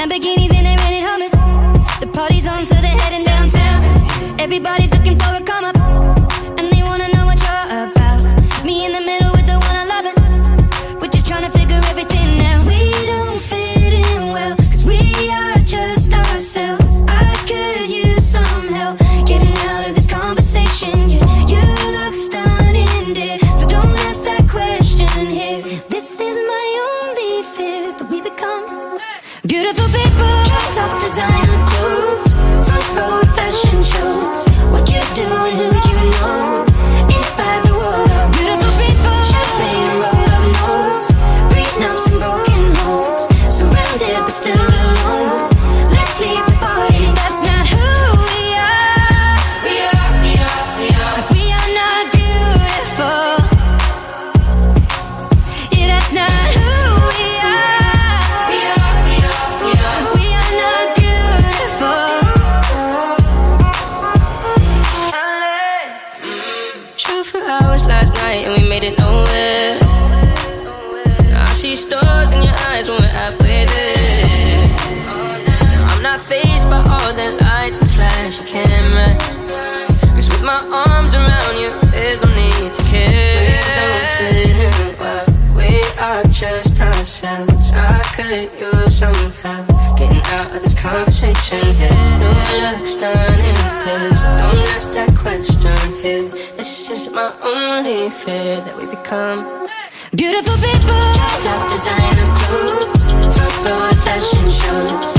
Lamborghinis and they rented hummus. The party's on, so they're heading downtown. Everybody's looking for a come up. Beautiful people. Top designer hours last night and we made it nowhere. Now I see stars in your eyes when we're halfway there. Now I'm not phased by all the lights and flashy cameras. Cause with my arms around you, there's no need to care. I could use some help getting out of this conversation here. You look stunning, please don't ask that question here. This is my only fear that we become. Beautiful people. Top designer clothes, front row fashion shows.